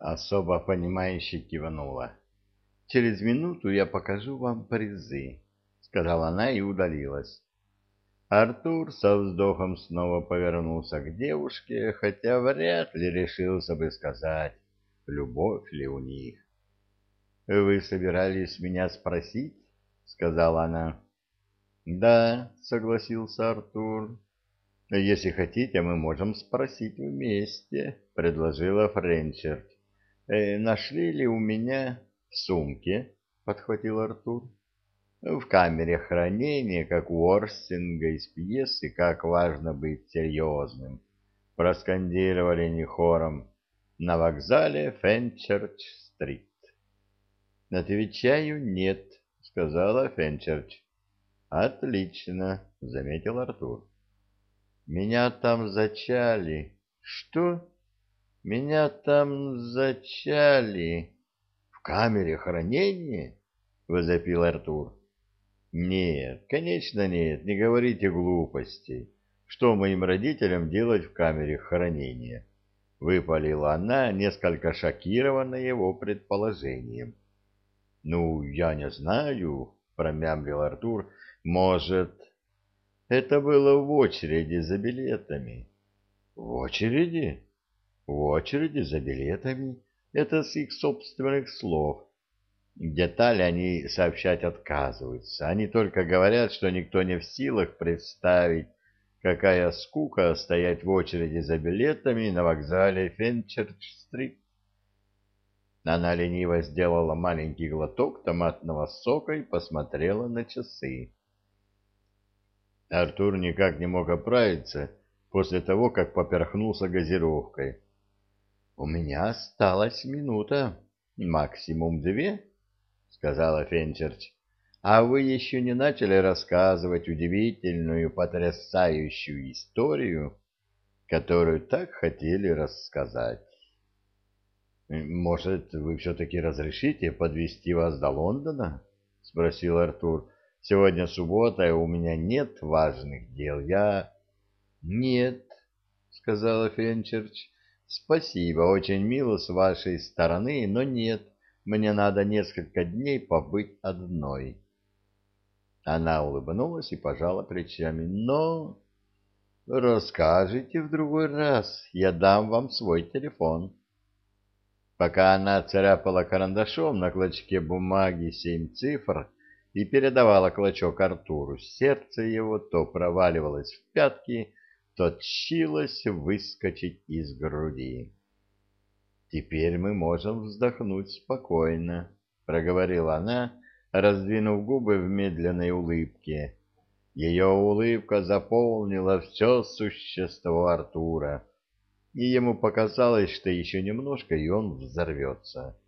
особо понимающе кивнула. «Через минуту я покажу вам призы», — сказала она и удалилась. Артур со вздохом снова повернулся к девушке, хотя вряд ли решился бы сказать, любовь ли у них. «Вы собирались меня спросить?» — сказала она. «Да», — согласился Артур. «Если хотите, мы можем спросить вместе», — предложила Френчерт. «Э, «Нашли ли у меня в сумке?» — подхватил Артур. В камере хранения, как у Орстинга из пьесы «Как важно быть серьезным», проскандировали не хором на вокзале Фенчерч-стрит. «Отвечаю, нет», — сказала Фенчерч. «Отлично», — заметил Артур. «Меня там зачали». «Что?» «Меня там зачали». «В камере хранения?» — возопил Артур. Нет, конечно нет, не говорите глупостей. Что моим родителям делать в камере хранения? Выпалила она, несколько шокированная его предположением. Ну, я не знаю, промямлил Артур. Может, это было в очереди за билетами. В очереди? В очереди за билетами? Это с их собственных слов. Детали они сообщать отказываются. Они только говорят, что никто не в силах представить, какая скука стоять в очереди за билетами на вокзале Фенчерч-стрит. Она лениво сделала маленький глоток томатного сока и посмотрела на часы. Артур никак не мог оправиться после того, как поперхнулся газировкой. — У меня осталась минута, максимум две, сказала Фенчерч. А вы еще не начали рассказывать удивительную, потрясающую историю, которую так хотели рассказать. Может, вы все-таки разрешите подвести вас до Лондона? спросил Артур. Сегодня суббота, и у меня нет важных дел. Я Нет, сказала Фенчерч. Спасибо, очень мило с вашей стороны, но нет. Мне надо несколько дней побыть одной. Она улыбнулась и пожала плечами. Но расскажите в другой раз, я дам вам свой телефон. Пока она царапала карандашом на клочке бумаги семь цифр и передавала клочок Артуру, сердце его то проваливалось в пятки, то тщилось выскочить из груди. Теперь мы можем вздохнуть спокойно, проговорила она, раздвинув губы в медленной улыбке. Ее улыбка заполнила все существо Артура, и ему показалось, что еще немножко, и он взорвется.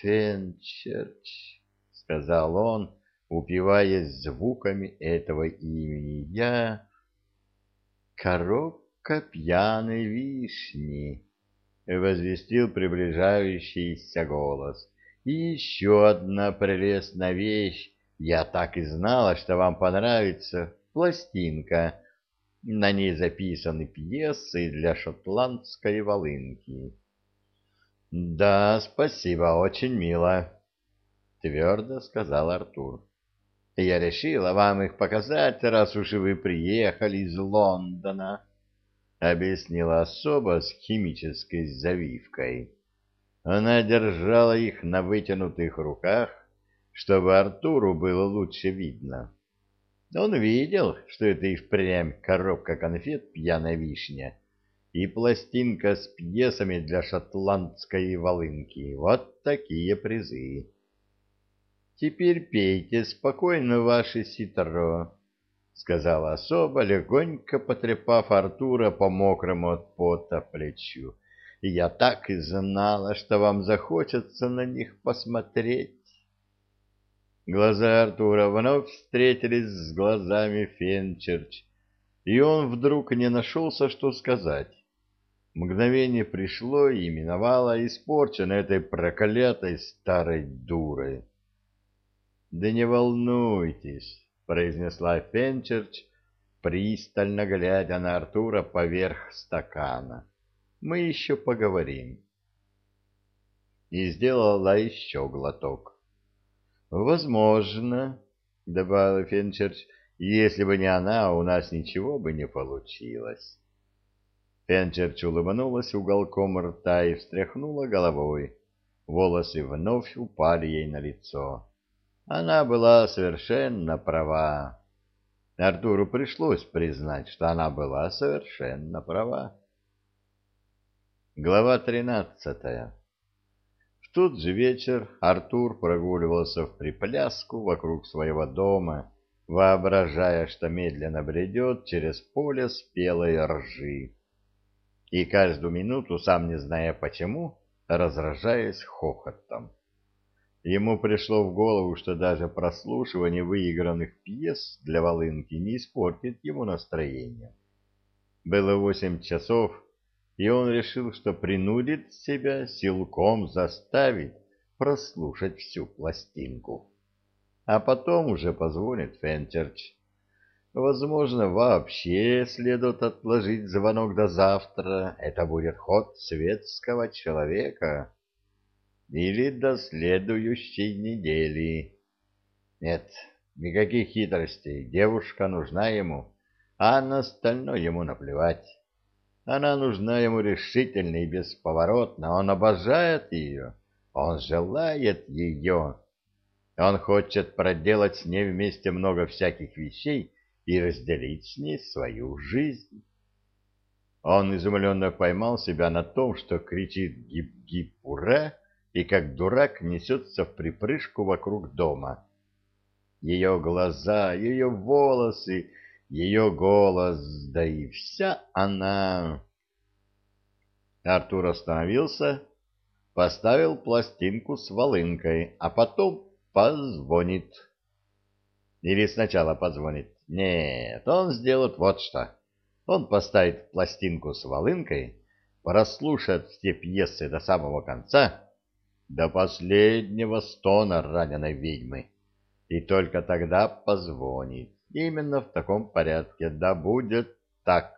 «Фенчерч», — сказал он, упиваясь звуками этого имени, — «я...» «Коробка пьяной вишни», возвестил приближающийся голос. И еще одна прелестная вещь. Я так и знала, что вам понравится. Пластинка. На ней записаны пьесы для шотландской волынки. Да, спасибо, очень мило, твердо сказал Артур. Я решила вам их показать, раз уж вы приехали из Лондона. — объяснила особа с химической завивкой. Она держала их на вытянутых руках, чтобы Артуру было лучше видно. Он видел, что это и впрямь коробка конфет «Пьяная вишня» и пластинка с пьесами для шотландской волынки. Вот такие призы. Теперь пейте спокойно ваши ситро, — сказала особа, легонько потрепав Артура по мокрому от пота плечу. — Я так и знала, что вам захочется на них посмотреть. Глаза Артура вновь встретились с глазами Фенчерч, и он вдруг не нашелся, что сказать. Мгновение пришло и миновало, испорчено этой проклятой старой дурой. — Да не волнуйтесь, произнесла Фенчерч, пристально глядя на Артура поверх стакана. Мы еще поговорим. и сделала еще глоток. «Возможно», — добавила Фенчерч, — «если бы не она, у нас ничего бы не получилось». Фенчерч улыбнулась уголком рта и встряхнула головой. Волосы вновь упали ей на лицо. Она была совершенно права. Артуру пришлось признать, что она была совершенно права. Глава тринадцатая В тот же вечер Артур прогуливался в припляску вокруг своего дома, воображая, что медленно бредет через поле спелой ржи. И каждую минуту, сам не зная почему, разражаясь хохотом. Ему пришло в голову, что даже прослушивание выигранных пьес для волынки не испортит ему настроение. Было восемь часов, и он решил, что принудит себя силком заставить прослушать всю пластинку. А потом уже позвонит Фенчерч. Возможно, вообще следует отложить звонок до завтра. Это будет ход светского человека или до следующей недели. Нет, никаких хитростей, девушка нужна ему, а на остальное ему наплевать. Она нужна ему решительно и бесповоротно, он обожает ее, он желает ее. Он хочет проделать с ней вместе много всяких вещей и разделить с ней свою жизнь. Он изумленно поймал себя на том, что кричит «гип-гип-ура!» И как дурак несется в припрыжку вокруг дома. Ее глаза, ее волосы, ее голос, да и вся она... Артур остановился, поставил пластинку с волынкой, а потом позвонит. Или сначала позвонит. Нет, он сделает вот что. Он поставит пластинку с волынкой, прослушает все пьесы до самого конца до последнего стона раненой ведьмы, и только тогда позвонит. Именно в таком порядке, да будет так.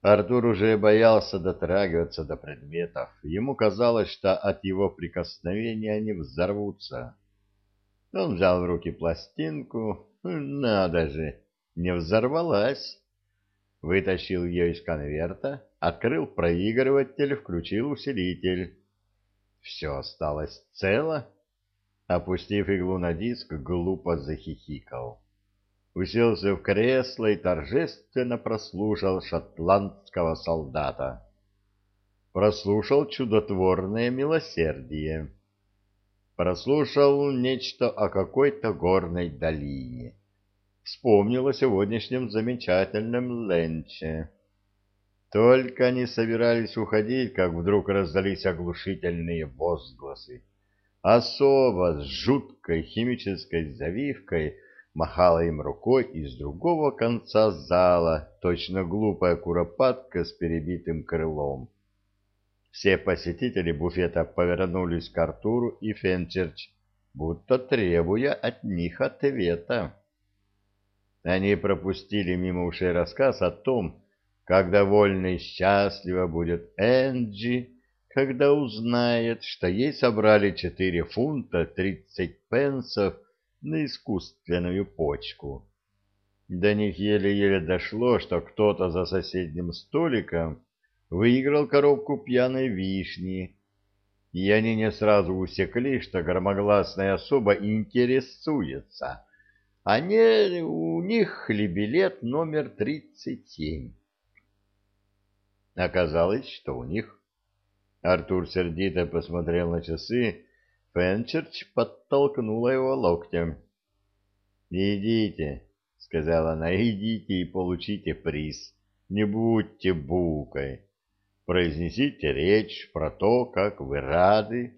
Артур уже боялся дотрагиваться до предметов. Ему казалось, что от его прикосновения они взорвутся. Он взял в руки пластинку. Надо же, не взорвалась. Вытащил ее из конверта, открыл проигрыватель, включил усилитель. Все осталось цело. Опустив иглу на диск, глупо захихикал. Уселся в кресло и торжественно прослушал шотландского солдата. Прослушал чудотворное милосердие. Прослушал нечто о какой-то горной долине. Вспомнил о сегодняшнем замечательном ленче. Только они собирались уходить, как вдруг раздались оглушительные возгласы. Особо с жуткой химической завивкой махала им рукой из другого конца зала, точно глупая куропатка с перебитым крылом. Все посетители буфета повернулись к Артуру и Фенчерч, будто требуя от них ответа. Они пропустили мимо ушей рассказ о том, как довольно и счастлива будет Энджи, когда узнает, что ей собрали четыре фунта тридцать пенсов на искусственную почку. До них еле-еле дошло, что кто-то за соседним столиком выиграл коробку пьяной вишни, и они не сразу усекли, что громогласная особа интересуется, а не у них ли билет номер тридцать семь. Оказалось, что у них. Артур сердито посмотрел на часы. Фенчерч подтолкнула его локтем. «Идите», — сказала она, — «идите и получите приз. Не будьте букой. Произнесите речь про то, как вы рады,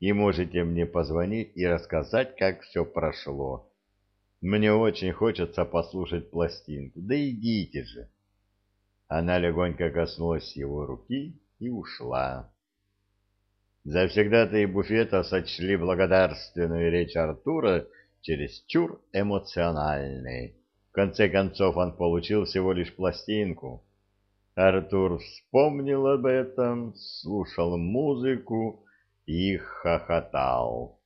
и можете мне позвонить и рассказать, как все прошло. Мне очень хочется послушать пластинку. Да идите же». Она легонько коснулась его руки и ушла. Завсегда-то и буфета сочли благодарственную речь Артура чересчур эмоциональной. В конце концов он получил всего лишь пластинку. Артур вспомнил об этом, слушал музыку и хохотал.